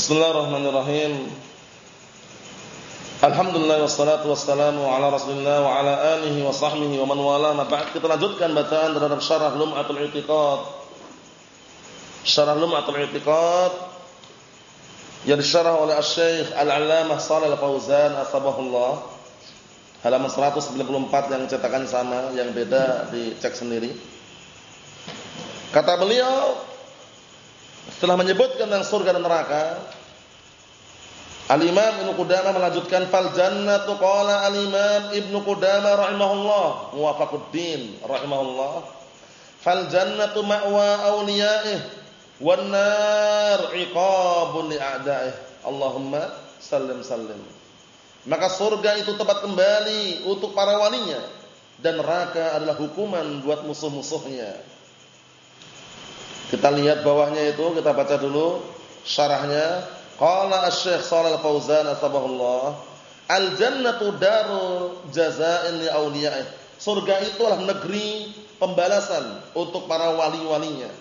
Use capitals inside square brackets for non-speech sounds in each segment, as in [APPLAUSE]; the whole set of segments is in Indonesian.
Bismillahirrahmanirrahim. Alhamdulillah wassalatu wassalamu ala Rasulillah wa ala alihi wa sahbihi wa man wala. Ba'd kita lanjutkan bacaan terhadap Syarah Lum'atul I'tiqad. Syarah Lum'atul I'tiqad yang disyarah oleh Asy-Syaikh Al-'Allamah Shalal Al-Fauzan asbahullah. Halaman 194 yang cetakan sama, yang beda dicek sendiri. Kata beliau setelah menyebutkan tentang surga dan neraka, Al-Imam Ibnu Qudamah melanjutkan fal jannatu qala Al-Imam Ibnu Qudamah rahimahullah, muwafaquddin rahimahullah. Fal jannatu ma'wa awliya'ih wan nar iqabun li'a'da'ih. Allahumma sallim sallim. Maka surga itu tempat kembali untuk para walinya dan neraka adalah hukuman buat musuh-musuhnya. Kita lihat bawahnya itu, kita baca dulu syarahnya. Qala Asy-Syaikh Shalal Fauzan asbahullah, al-jannatu darul jazaa'in li awliya'ih. Surga itu adalah negeri pembalasan untuk para wali-walinya.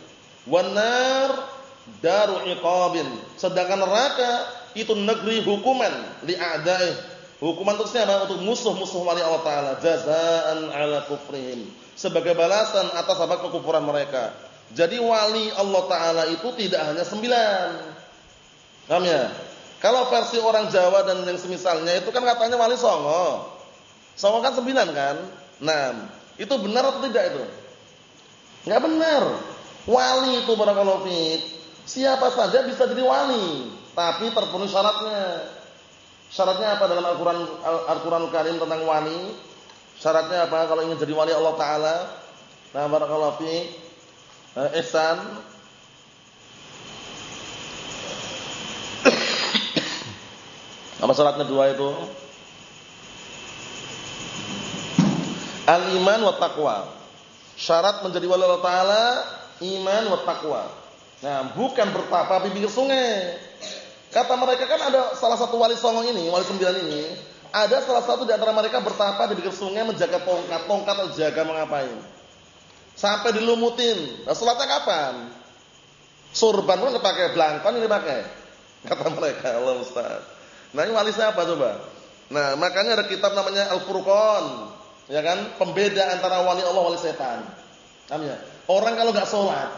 Wan nar daru iqabin. Sedangkan neraka itu negeri hukuman li a'da'ih. Hukuman untuk siapa? Untuk musuh-musuh wali Allah taala, jazaa'an 'ala kufrihim. Sebagai balasan atas apa kekufuran mereka. Jadi wali Allah Ta'ala itu tidak hanya sembilan. Paham ya? Kalau versi orang Jawa dan yang semisalnya itu kan katanya wali songo. Songo kan sembilan kan? Nah, itu benar atau tidak itu? Enggak benar. Wali itu barakallahu fiik. Siapa saja bisa jadi wali, tapi terpenuhi syaratnya. Syaratnya apa dalam Al-Qur'an Al-Qur'an Karim tentang wali? Syaratnya apa kalau ingin jadi wali Allah Ta'ala? Nah, barakallahu fiik eh, ihsan. Apa syaratnya dua itu? Al-iman wa taqwa. Syarat menjadi wali Allah taala iman wa taqwa. Nah bukan bertapa di pinggir sungai. Kata mereka kan ada salah satu wali songo ini wali sembilan ini. Ada salah satu di antara mereka bertapa di pinggir sungai menjaga tongkat. Tongkat atau jaga mengapain Sampai dilumutin. Nah, sholatnya kapan? Surban pun pakai belangkon ini pakai. Kata mereka, Allah Ustaz. Nah, ini wali siapa coba? Nah, makanya ada kitab namanya Al-Furqan. Ya kan? Pembeda antara wali Allah wali setan. Paham ya? Orang kalau enggak sholat.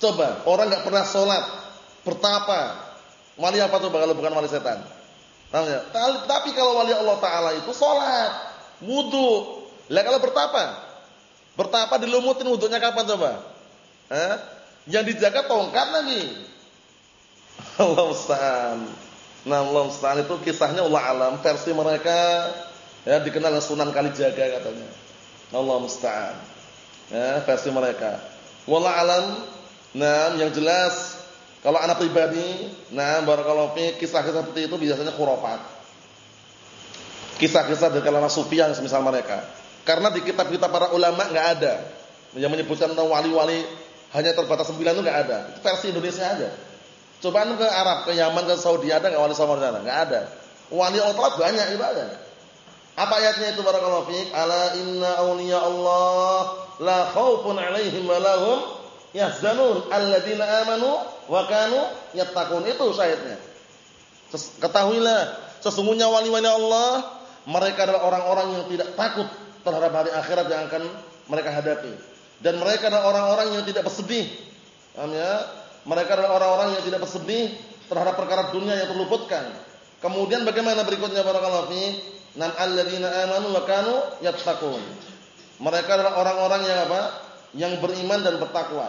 Coba, orang enggak pernah sholat. Bertapa. Wali apa coba kalau bukan wali setan? Paham ya? Tapi kalau wali Allah Ta'ala itu sholat. Wudhu. Lah kalau bertapa? Bertapa dilumutin wudhunya kapan coba? Eh? Yang dijaga tongkat lagi. Allah Ustaz. Nah Allah Ustaz itu kisahnya Allah alam. Versi mereka ya dikenal Sunan Kalijaga katanya. Allah Musta'an. Ya, versi mereka. Wallah alam. Nah, yang jelas kalau anak pribadi, nah barakallahu fi kisah-kisah seperti itu biasanya khurafat. Kisah-kisah dari kalangan sufi yang semisal mereka. Karena di kitab-kitab para ulama nggak ada yang menyebutkan tentang wali-wali hanya terbatas sembilan itu nggak ada. Itu versi Indonesia aja. Coba ke Arab, ke Yaman, ke Saudi ada nggak wali sama sana? Nggak ada. Wali Allah banyak itu ada. Apa ayatnya itu barakallahu fiik? Ala inna awliya Allah la khaufun 'alaihim wa lahum yahzanun alladzina amanu wa kanu yattaqun. Itu syahidnya. Ketahuilah sesungguhnya wali-wali Allah mereka adalah orang-orang yang tidak takut terhadap hari akhirat yang akan mereka hadapi. Dan mereka adalah orang-orang yang tidak bersedih. Ya? Mereka adalah orang-orang yang tidak bersedih terhadap perkara dunia yang terluputkan. Kemudian bagaimana berikutnya barakallahu fi? Nam alladzina amanu wa kanu yattaqun. Mereka adalah orang-orang yang apa? Yang beriman dan bertakwa.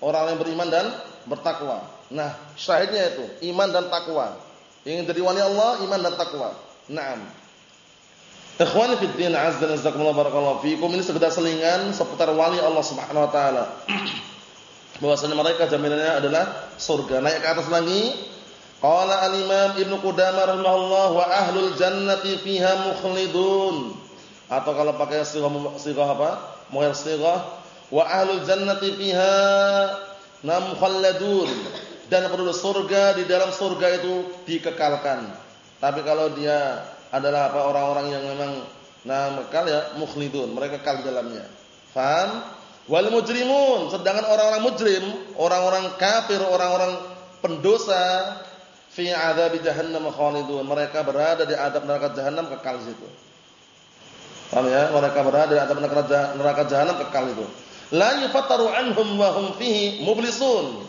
Orang yang beriman dan bertakwa. Nah, syahidnya itu iman dan takwa. Ingin jadi wali Allah, iman dan takwa. Naam. Ikhwani fi din azza jalla barakallahu fikum ini sekedar selingan seputar wali Allah Subhanahu wa taala. [CLEARS THROAT] Bahwasanya mereka jaminannya adalah surga. Naik ke atas lagi. Qala al-Imam Ibnu Qudamah rahimahullah wa ahlul jannati fiha mukhlidun. Atau kalau pakai sighah sighah apa? Mughayr sighah wa ahlul jannati fiha nam khalladun. Dan penduduk surga di dalam surga itu dikekalkan. Tapi kalau dia adalah apa orang-orang yang memang nah kekal ya mukhlidun, mereka kekal dalamnya. Faham? Wal mujrimun, sedangkan orang-orang mujrim, orang-orang kafir, orang-orang pendosa, fi adzab jahannam khalidun. Mereka berada di adab neraka jahannam kekal situ. Paham ya? Mereka berada di adab neraka jahannam kekal itu. La yufattaru anhum wa hum fihi mublisun.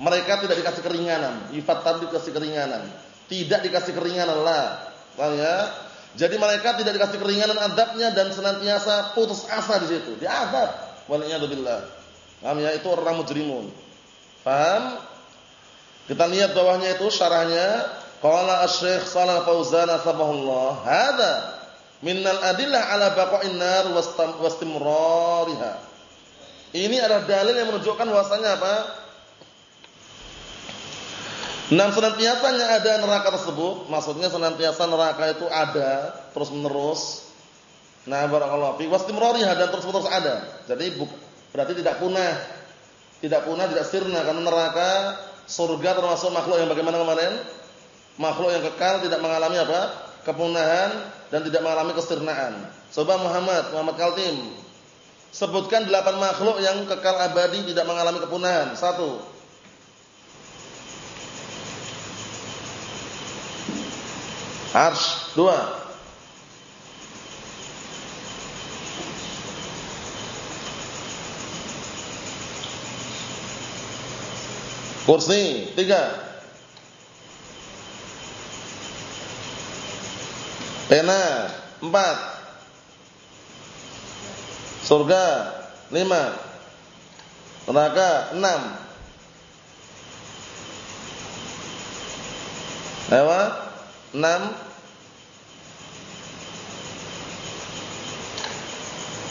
Mereka tidak dikasih keringanan, yufattar dikasih keringanan. Tidak dikasih keringanan lah. Paham ya? Jadi mereka tidak dikasih keringanan adabnya dan senantiasa putus asa di situ. Di adab. Waliyadzubillah. Paham ya? Itu orang mujrimun. Paham? Kita lihat bawahnya itu syarahnya qala asy-syekh Shalal Fauzan asbahullah hadza minnal adillah ala baqa'in nar wastimrariha. Ini adalah dalil yang menunjukkan bahwasanya apa? Nam senantiasanya ada neraka tersebut, maksudnya senantiasa neraka itu ada terus menerus. Nah, barakallahu fi wastimrariha dan terus menerus ada. Jadi berarti tidak punah. Tidak punah, tidak sirna karena neraka surga termasuk makhluk yang bagaimana kemarin? Makhluk yang kekal tidak mengalami apa? kepunahan dan tidak mengalami kesirnaan. Coba Muhammad, Muhammad Kaltim. Sebutkan delapan makhluk yang kekal abadi tidak mengalami kepunahan. Satu. Arsh. Dua. Kursi tiga. Pena empat. Surga lima. Neraka enam. Ewa enam.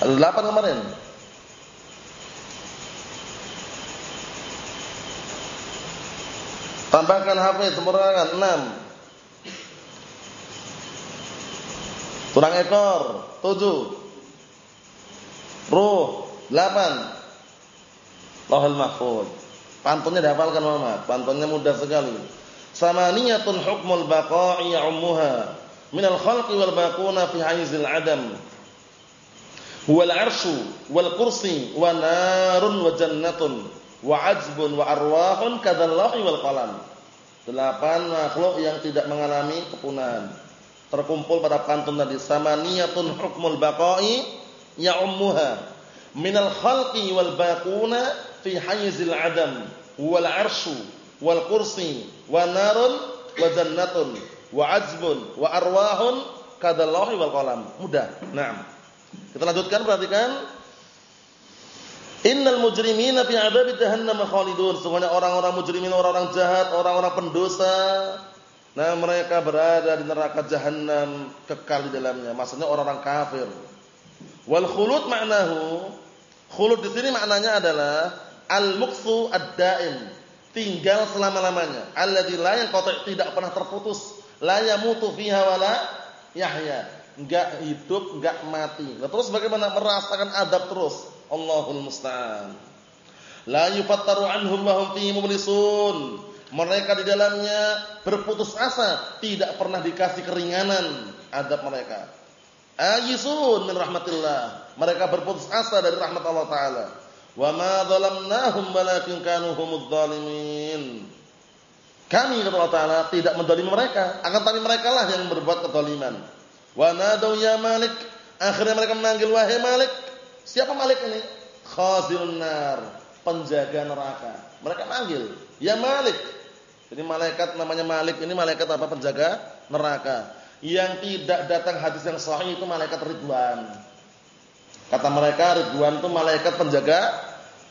Ada delapan kemarin. Tambahkan hafiz sempurnakan 6. Kurang ekor 7. Ruh 8. Lahul mahfud. Pantunnya dihafalkan Muhammad. Pantunnya mudah sekali. Samaniyatun hukmul baqa'i ummuha minal khalqi wal baquna fi haizil adam. Huwal arshu wal kursi wa narun wa jannatun wa ajbun wa arwahun kadallahi wal qalam. Delapan makhluk yang tidak mengalami kepunahan. Terkumpul pada pantun tadi samaniyatun hukmul baqa'i ya ummuha minal khalqi wal baquna fi hayzil adam wal arshu wal kursi wa narun wa jannatun wa ajbun wa arwahun kadallahi wal qalam. Mudah. Naam. Kita lanjutkan perhatikan Innal mujrimina fi 'adzabi jahannam khalidun. Sungguhnya orang-orang mujrimin, orang-orang jahat, orang-orang pendosa, nah mereka berada di neraka jahanam kekal di dalamnya. Maksudnya orang-orang kafir. Wal khulud ma'nahu, khulud di sini maknanya adalah al-muqsu ad-daim, tinggal selama-lamanya. Alladzi la yanqati' tidak pernah terputus, la yamutu fiha wala yahya. Enggak hidup, enggak mati. Nah, terus bagaimana merasakan adab terus? Allahul musta'an. La yufattaru anhum wa hum fihi mublisun. Mereka di dalamnya berputus asa, tidak pernah dikasih keringanan adab mereka. Ayisun min rahmatillah. Mereka berputus asa dari rahmat Allah taala. Wa ma dzalamnahum walakin kanu humudz zalimin. Kami kata Allah taala tidak mendolimi mereka, akan tapi mereka lah yang berbuat kezaliman. Wa nadau ya Malik, akhirnya mereka memanggil wahai Malik, Siapa Malik ini? Khazirun nar, penjaga neraka. Mereka manggil, "Ya Malik." Jadi malaikat namanya Malik ini malaikat apa? Penjaga neraka. Yang tidak datang hadis yang sahih itu malaikat Ridwan. Kata mereka Ridwan itu malaikat penjaga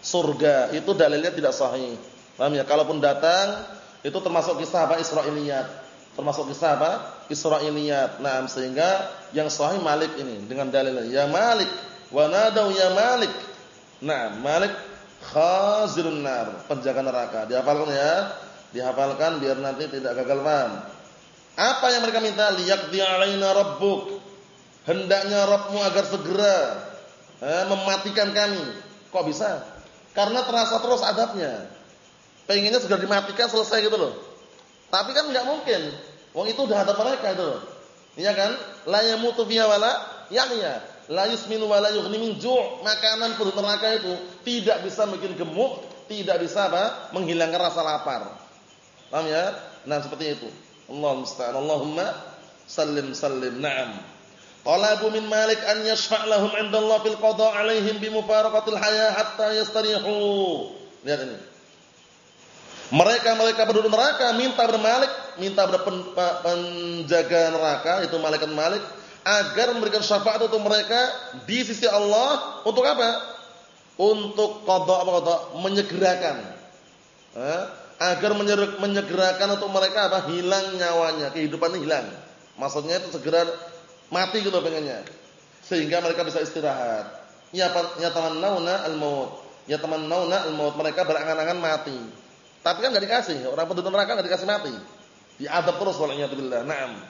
surga. Itu dalilnya tidak sahih. Paham ya? Kalaupun datang itu termasuk kisah apa? Israiliyat. Termasuk kisah apa? Israiliyat. Nah, sehingga yang sahih Malik ini dengan dalilnya, "Ya Malik." Wa nadau ya Malik. Nah, Malik khazirun nar, penjaga neraka. Dihafalkan ya. Dihafalkan biar nanti tidak gagal paham. Apa yang mereka minta? Liyaqdi alaina rabbuk. Hendaknya Rabbmu agar segera eh, mematikan kami. Kok bisa? Karena terasa terus adabnya. Pengennya segera dimatikan selesai gitu loh. Tapi kan enggak mungkin. Wong itu udah ada mereka itu. Iya kan? La yamutu fiha wala yahya la yusminu wa la yughni min ju'. Makanan penduduk neraka itu tidak bisa bikin gemuk, tidak bisa apa? menghilangkan rasa lapar. Paham ya? Nah, seperti itu. Allah musta'an. Allahumma sallim sallim. Naam. Talabu min Malik an yashfa' lahum 'inda Allah fil qada' 'alaihim bi mufaraqatil haya hatta yastarihu. Lihat ini. Mereka-mereka penduduk neraka minta kepada Malik, minta pen, penjaga neraka itu malaikat Malik agar memberikan syafaat untuk mereka di sisi Allah untuk apa? Untuk qada apa qada? Menyegerakan. Eh? Agar menyegerakan untuk mereka apa? Hilang nyawanya, kehidupannya hilang. Maksudnya itu segera mati gitu pengennya. Sehingga mereka bisa istirahat. Ya nauna al-maut. Ya nauna al-maut. Mereka berangan-angan mati. Tapi kan enggak dikasih. Orang penduduk neraka enggak dikasih mati. Diadab terus waliyatubillah. Naam.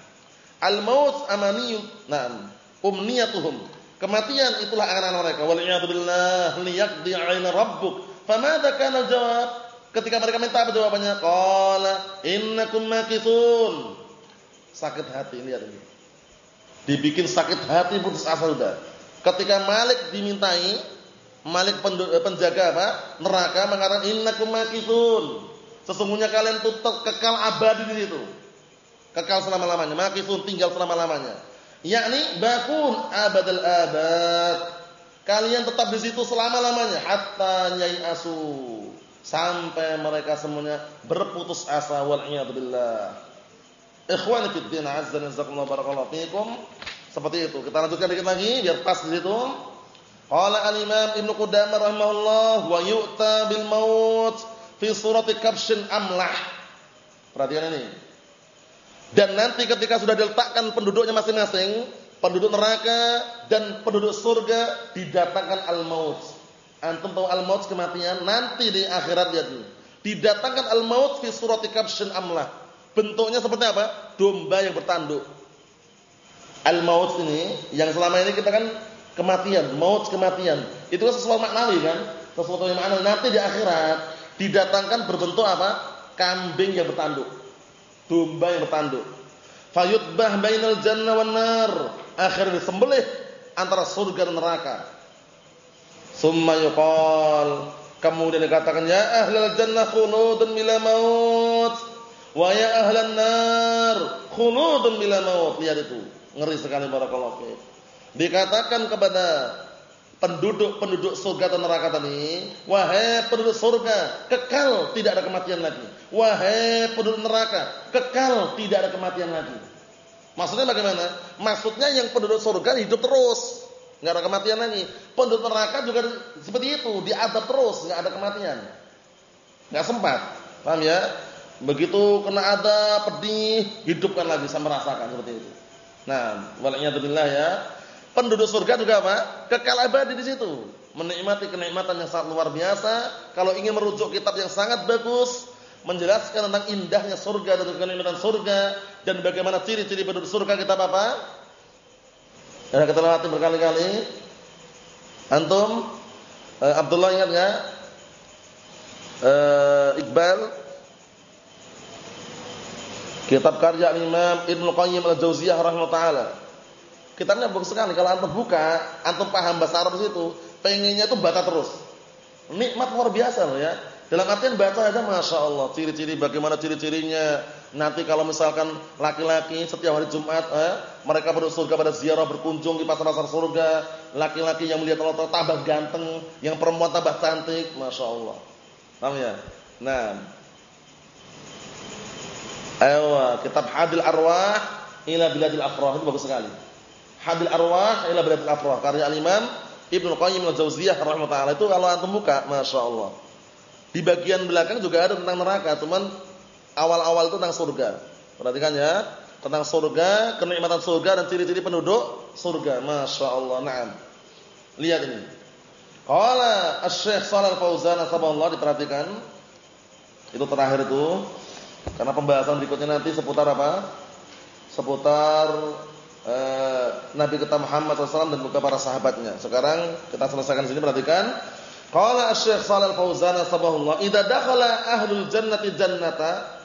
Al-maut amaniyun. Naam. Umniyatuhum. Kematian itulah angan-angan mereka. Waliyatubillah liyaqdi 'alaina rabbuk. Famadza kana jawab? Ketika mereka minta apa jawabannya? Qala innakum makithun. Sakit hati lihat ini dibikin sakit hati putus asa sudah. Ketika Malik dimintai, Malik penjaga apa? Neraka mengatakan innakum makithun. Sesungguhnya kalian itu kekal abadi di situ. Kekal selama-lamanya, makithun tinggal selama-lamanya. Yakni bakun abadal abad. Kalian tetap di situ selama-lamanya hatta nyai asu sampai mereka semuanya berputus asa wal iyad billah. Ikhwani fid azza wa jalla barakallahu fikum. Seperti itu. Kita lanjutkan dikit lagi biar pas di situ. Qala al-Imam Ibnu Qudamah rahimahullah wa yu'ta bil maut fi surati kabshin amlah. Perhatikan ini. Dan nanti ketika sudah diletakkan penduduknya masing-masing, penduduk neraka dan penduduk surga didatangkan al-maut. Antum tahu al-maut kematian nanti di akhirat lihat ini. Didatangkan al-maut fi surati kabshin amlah Bentuknya seperti apa? Domba yang bertanduk. Al-maut ini yang selama ini kita kan kematian, maut kematian. Itu kan sesuatu maknawi kan? Sesuatu yang maknawi. Nanti di akhirat didatangkan berbentuk apa? Kambing yang bertanduk. Domba yang bertanduk. Fayutbah bainal jannah wan nar. Akhirnya disembelih antara surga dan neraka. Summa yuqal kemudian dikatakan ya ahlal jannah khuludun bila maut Wa ya ahlan nar khuludun bila maut. Lihat itu. Ngeri sekali barakallahu fiik. Dikatakan kepada penduduk-penduduk surga atau neraka tadi, wahai penduduk surga, kekal tidak ada kematian lagi. Wahai penduduk neraka, kekal tidak ada kematian lagi. Maksudnya bagaimana? Maksudnya yang penduduk surga hidup terus, nggak ada kematian lagi. Penduduk neraka juga seperti itu, diadab terus, nggak ada kematian. nggak sempat. Paham ya? Begitu kena ada pedih, hidupkan lagi sama merasakan seperti itu. Nah, waliyadzubillah ya. Penduduk surga juga apa? Kekal abadi di situ. Menikmati kenikmatan yang sangat luar biasa. Kalau ingin merujuk kitab yang sangat bagus, menjelaskan tentang indahnya surga dan kenikmatan surga dan bagaimana ciri-ciri penduduk surga kita apa? Ya, kita lewati berkali-kali. Antum eh, Abdullah ingat enggak? Eh, Iqbal Kitab karya Imam Ibnu Qayyim Al-Jauziyah rahimahullah taala. Kitabnya bagus sekali kalau antum buka, antum paham bahasa Arab situ, pengennya itu baca terus. Nikmat luar biasa loh ya. Dalam artian baca aja Masya Allah Ciri-ciri bagaimana ciri-cirinya Nanti kalau misalkan laki-laki Setiap hari Jumat eh, Mereka berdua surga pada ziarah berkunjung di pasar-pasar surga Laki-laki yang melihat Allah tambah ganteng Yang perempuan tambah cantik Masya Allah Paham ya? Nah Ayo, kitab Hadil Arwah ila Biladil Afrah itu bagus sekali. Hadil Arwah ila Biladil Afrah karya Al-Imam Ibnu Qayyim Al-Jauziyah rahimahullah itu kalau antum buka masyaallah. Di bagian belakang juga ada tentang neraka, cuman awal-awal itu tentang surga. Perhatikan ya, tentang surga, kenikmatan surga dan ciri-ciri penduduk surga. Masyaallah. Naam. Lihat ini. Qala Asy-Syaikh Shalal Fauzan sabahullah diperhatikan. Itu terakhir itu karena pembahasan berikutnya nanti seputar apa? Seputar eh, Nabi kita Muhammad SAW dan juga para sahabatnya. Sekarang kita selesaikan sini perhatikan. Qala Asy-Syaikh Shalal Fauzan sabahullah, "Idza dakhala ahlul jannati jannata"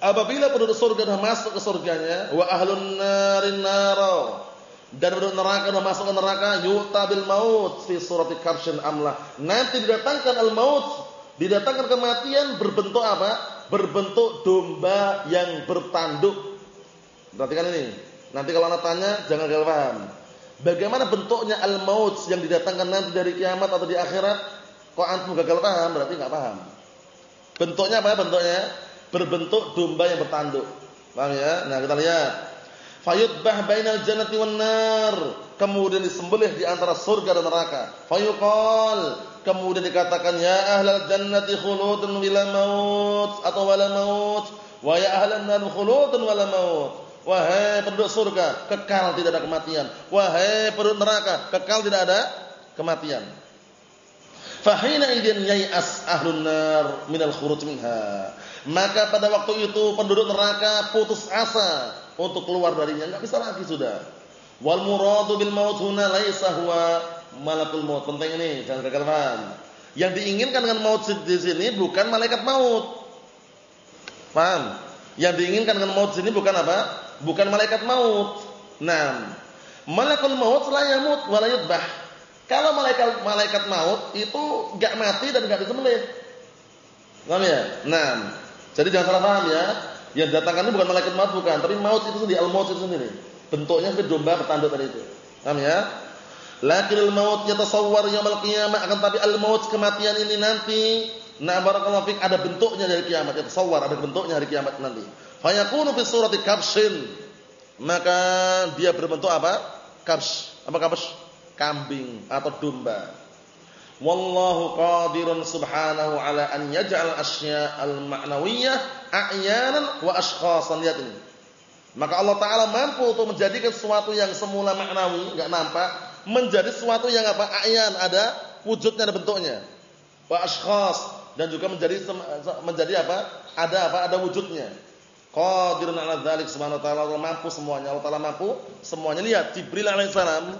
Apabila penduduk surga sudah masuk ke surganya, wa ahlun narin naro dan penduduk neraka sudah masuk ke neraka, yu'ta bil maut fi surati kabshin amlah. Nanti didatangkan al maut, didatangkan kematian berbentuk apa? berbentuk domba yang bertanduk. Perhatikan ini. Nanti kalau anak tanya jangan gagal paham. Bagaimana bentuknya al-maut yang didatangkan nanti dari kiamat atau di akhirat? Kok antum gagal paham berarti enggak paham. Bentuknya apa ya bentuknya? Berbentuk domba yang bertanduk. Paham ya? Nah, kita lihat. Fayudbah bainal jannati wan nar. Kemudian disembelih di antara surga dan neraka. Fayuqal. Kemudian dikatakan ya ahlal jannati khuludun wala maut atau wala maut. Wa ya ahlan nar khuludun wala maut. Wahai penduduk surga, kekal tidak ada kematian. Wahai penduduk neraka, kekal tidak ada kematian. Fahina idzin yai'as ahlun nar minal khuruj minha. Maka pada waktu itu penduduk neraka putus asa untuk keluar darinya, enggak bisa lagi sudah. Wal muradu bil maut huna laisa huwa malakul maut. Penting ini, jangan gagal paham. Yang diinginkan dengan maut di sini bukan malaikat maut. Paham? Yang diinginkan dengan maut di sini bukan apa? Bukan malaikat maut. Nah, malaikat maut la yamut wa yudbah. Kalau malaikat malaikat maut itu enggak mati dan enggak disembelih. Paham ya? Nah, jadi jangan salah paham ya. Yang datangkan itu bukan malaikat maut bukan, tapi maut itu sendiri, al-maut itu sendiri. Bentuknya seperti domba bertanduk tadi itu. Paham ya? Lakinil maut yatasawwar yaumil qiyamah akan tapi al-maut kematian ini nanti Nah barakallahu fik ada bentuknya dari kiamat, yatasawwar ada bentuknya hari kiamat nanti. Fayakunu fi surati kabshin. Maka dia berbentuk apa? Kabsh. Apa kabsh? Kambing atau domba. Wallahu qadirun subhanahu ala an yaj'al asya al-ma'nawiyyah a'yanan wa ashkhasan. Lihat ini. Maka Allah Ta'ala mampu untuk menjadikan sesuatu yang semula maknawi, enggak nampak, menjadi sesuatu yang apa? A'yan, ada wujudnya, ada bentuknya. Wa ashkhas dan juga menjadi menjadi apa? Ada apa? Ada wujudnya. Qadirun 'ala dzalik subhanahu wa ta'ala mampu semuanya. Allah Ta'ala mampu semuanya. Lihat Jibril alaihissalam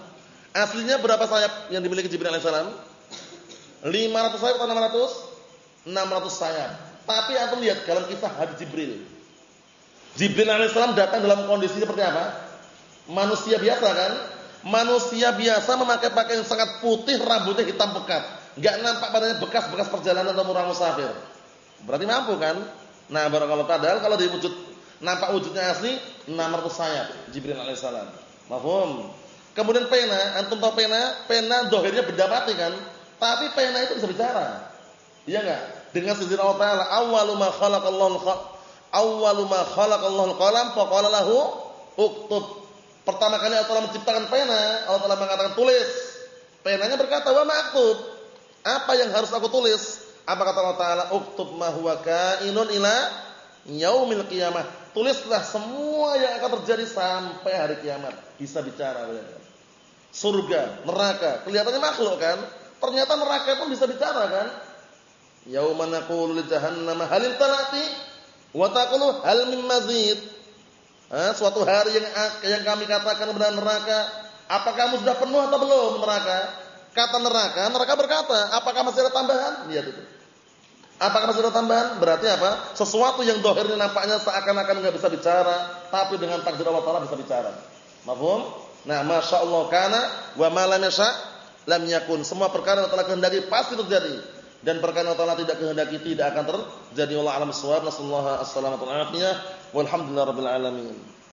aslinya berapa sayap yang dimiliki Jibril alaihissalam? 500 sayap atau 600? 600 sayap. Tapi antum lihat dalam kisah hadis Jibril. Jibril alaihissalam datang dalam kondisi seperti apa? Manusia biasa kan? Manusia biasa memakai pakaian sangat putih, rambutnya hitam pekat. Enggak nampak badannya bekas-bekas perjalanan atau orang musafir. Berarti mampu kan? Nah, barakallahu padahal kalau di wujud nampak wujudnya asli 600 sayap Jibril alaihissalam. Mafhum? Kemudian pena, antum tahu pena? Pena dohirnya benda mati kan? Tapi pena itu bisa bicara. Iya enggak? Dengan sendiri Allah Taala, awwalu ma khalaqallahu awwalu ma khalaqallahu al-qalam faqala lahu uktub. Pertama kali Allah Taala menciptakan pena, Allah Taala mengatakan tulis. Penanya berkata, "Wa ma'aktub?" Apa yang harus aku tulis? Apa kata Allah Taala? Uktub ma huwa kainun ila yaumil qiyamah. Tulislah semua yang akan terjadi sampai hari kiamat. Bisa bicara Surga, neraka, kelihatannya makhluk kan? Ternyata neraka pun bisa bicara kan? Yauma naqulu li jahannam hal talati wa taqulu hal min mazid. Suatu hari yang yang kami katakan kepada neraka, apa kamu sudah penuh atau belum neraka? Kata neraka, neraka berkata, apakah masih ada tambahan? Lihat itu. Apakah masih ada tambahan? Berarti apa? Sesuatu yang dohirnya nampaknya seakan-akan nggak bisa bicara, tapi dengan takdir Allah Taala bisa bicara. Mafhum? Nah, masya Allah kana wa ma lam yasha lam yakun. Semua perkara yang telah kehendaki pasti terjadi dan perkara yang Allah tidak kehendaki tidak akan terjadi. Allah alam suwab. Nasallahu alaihi wasallam. Walhamdulillah.